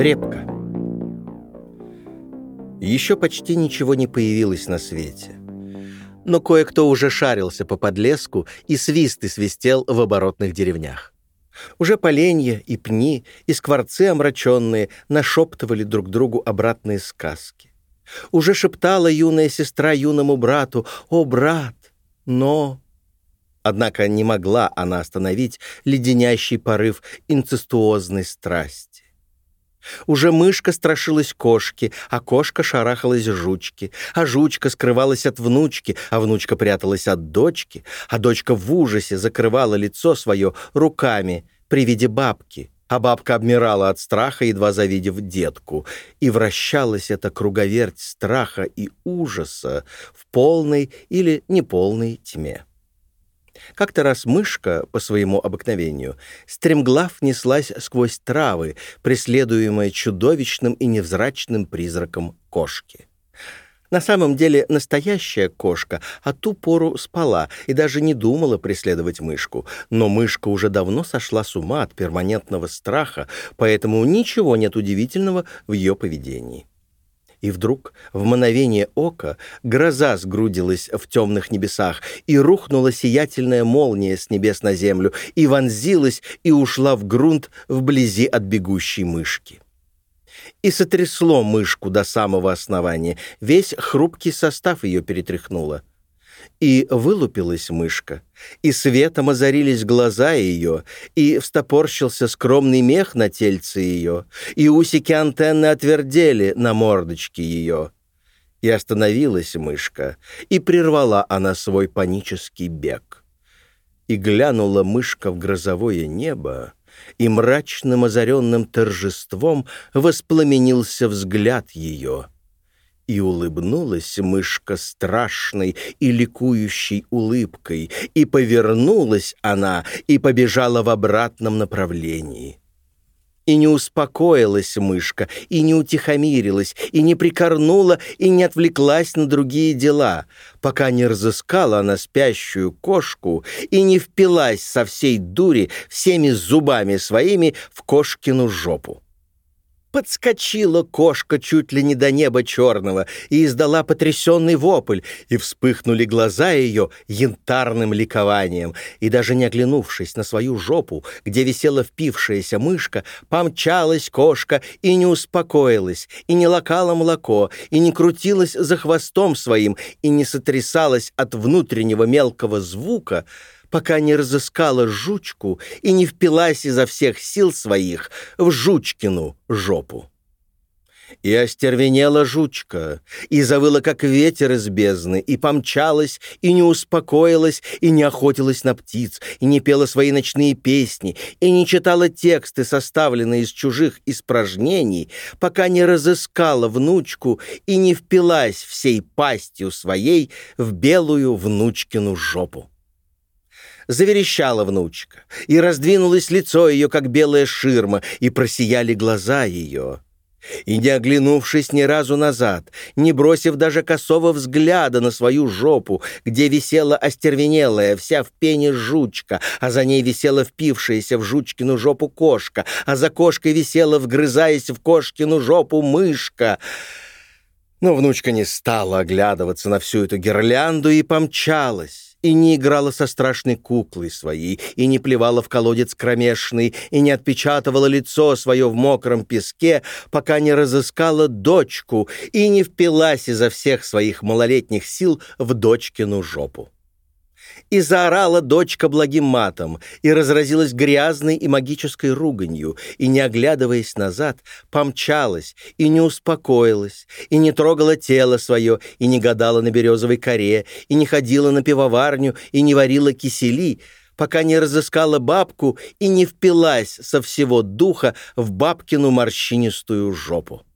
Репка. Еще почти ничего не появилось на свете. Но кое-кто уже шарился по подлеску, и свист и свистел в оборотных деревнях. Уже поленья и пни, и скворцы омраченные нашептывали друг другу обратные сказки. Уже шептала юная сестра юному брату «О, брат!» Но... Однако не могла она остановить леденящий порыв инцестуозной страсти. Уже мышка страшилась кошки, а кошка шарахалась жучки, а жучка скрывалась от внучки, а внучка пряталась от дочки, а дочка в ужасе закрывала лицо свое руками при виде бабки, а бабка обмирала от страха, едва завидев детку, и вращалась эта круговерть страха и ужаса в полной или неполной тьме. Как-то раз мышка, по своему обыкновению, стремглав неслась сквозь травы, преследуемая чудовищным и невзрачным призраком кошки. На самом деле настоящая кошка от ту пору спала и даже не думала преследовать мышку, но мышка уже давно сошла с ума от перманентного страха, поэтому ничего нет удивительного в ее поведении и вдруг, в мановение ока, гроза сгрудилась в темных небесах, и рухнула сиятельная молния с небес на землю, и вонзилась, и ушла в грунт вблизи от бегущей мышки. И сотрясло мышку до самого основания, весь хрупкий состав ее перетряхнуло. И вылупилась мышка, и светом озарились глаза ее, и встопорщился скромный мех на тельце ее, и усики антенны отвердели на мордочке ее. И остановилась мышка, и прервала она свой панический бег. И глянула мышка в грозовое небо, и мрачным озаренным торжеством воспламенился взгляд ее — и улыбнулась мышка страшной и ликующей улыбкой, и повернулась она и побежала в обратном направлении. И не успокоилась мышка, и не утихомирилась, и не прикорнула, и не отвлеклась на другие дела, пока не разыскала она спящую кошку и не впилась со всей дури всеми зубами своими в кошкину жопу. Подскочила кошка чуть ли не до неба черного и издала потрясенный вопль, и вспыхнули глаза ее янтарным ликованием, и даже не оглянувшись на свою жопу, где висела впившаяся мышка, помчалась кошка и не успокоилась, и не лакала молоко, и не крутилась за хвостом своим, и не сотрясалась от внутреннего мелкого звука, пока не разыскала жучку и не впилась изо всех сил своих в жучкину жопу. И остервенела жучка, и завыла, как ветер из бездны, и помчалась, и не успокоилась, и не охотилась на птиц, и не пела свои ночные песни, и не читала тексты, составленные из чужих испражнений, пока не разыскала внучку и не впилась всей пастью своей в белую внучкину жопу заверещала внучка, и раздвинулось лицо ее, как белая ширма, и просияли глаза ее. И не оглянувшись ни разу назад, не бросив даже косого взгляда на свою жопу, где висела остервенелая, вся в пене жучка, а за ней висела впившаяся в жучкину жопу кошка, а за кошкой висела, вгрызаясь в кошкину жопу, мышка — но внучка не стала оглядываться на всю эту гирлянду и помчалась и не играла со страшной куклой своей, и не плевала в колодец кромешный, и не отпечатывала лицо свое в мокром песке, пока не разыскала дочку и не впилась изо всех своих малолетних сил в дочкину жопу. И заорала дочка благим матом, и разразилась грязной и магической руганью, и, не оглядываясь назад, помчалась, и не успокоилась, и не трогала тело свое, и не гадала на березовой коре, и не ходила на пивоварню, и не варила кисели, пока не разыскала бабку и не впилась со всего духа в бабкину морщинистую жопу.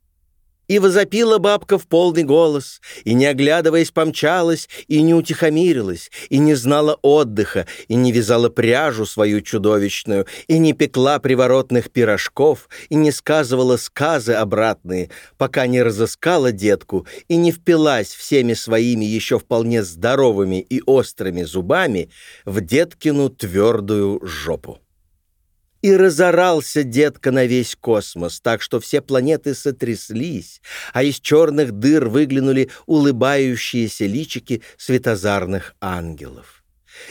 И возопила бабка в полный голос, и, не оглядываясь, помчалась, и не утихомирилась, и не знала отдыха, и не вязала пряжу свою чудовищную, и не пекла приворотных пирожков, и не сказывала сказы обратные, пока не разыскала детку и не впилась всеми своими еще вполне здоровыми и острыми зубами в деткину твердую жопу. И разорался детка на весь космос, так что все планеты сотряслись, а из черных дыр выглянули улыбающиеся личики светозарных ангелов.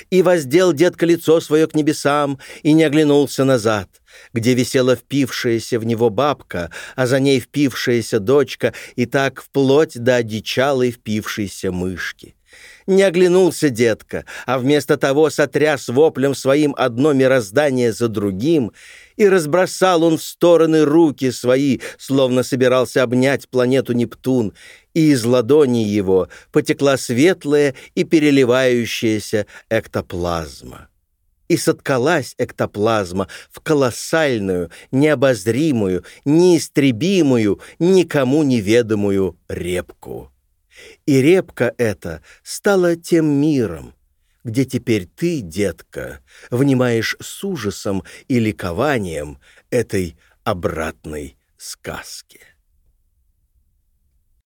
И воздел детка лицо свое к небесам и не оглянулся назад, где висела впившаяся в него бабка, а за ней впившаяся дочка, и так вплоть до одичалой впившейся мышки. Не оглянулся детка, а вместо того сотряс воплем своим одно мироздание за другим, и разбросал он в стороны руки свои, словно собирался обнять планету Нептун, и из ладони его потекла светлая и переливающаяся эктоплазма. И соткалась эктоплазма в колоссальную, необозримую, неистребимую, никому неведомую репку. И репка эта стала тем миром, где теперь ты, детка, внимаешь с ужасом и ликованием этой обратной сказке.